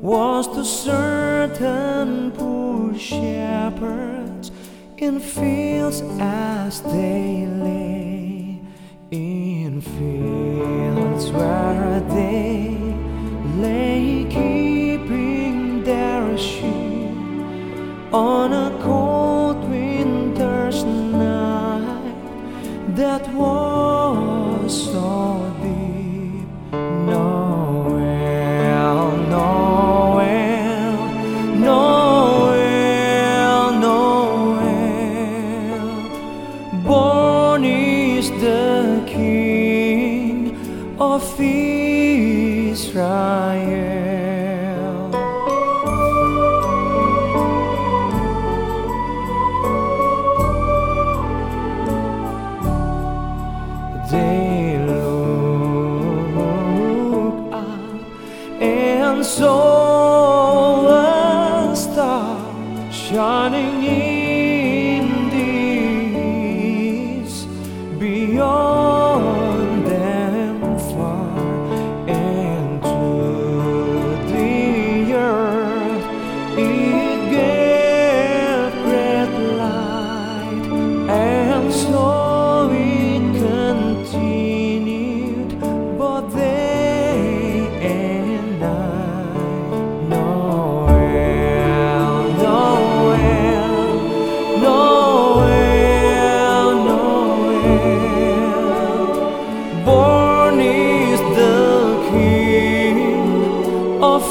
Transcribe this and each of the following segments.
was to certain poor shepherds in fields as they lay, in fields where they lay keeping their sheep on a cold winter's night that was so. is the King of Israel. They look up and saw a star shining in. yo.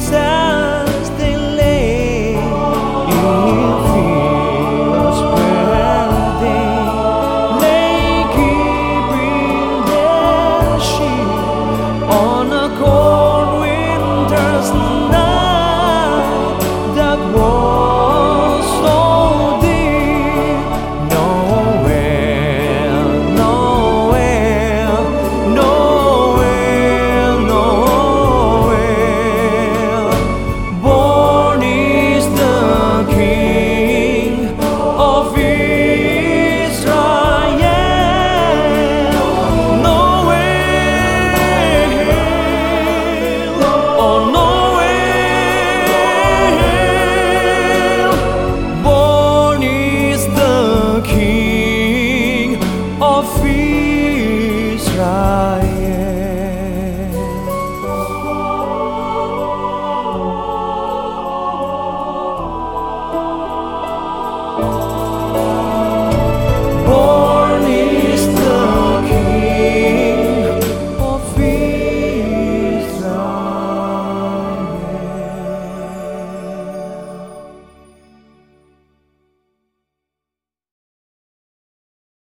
sound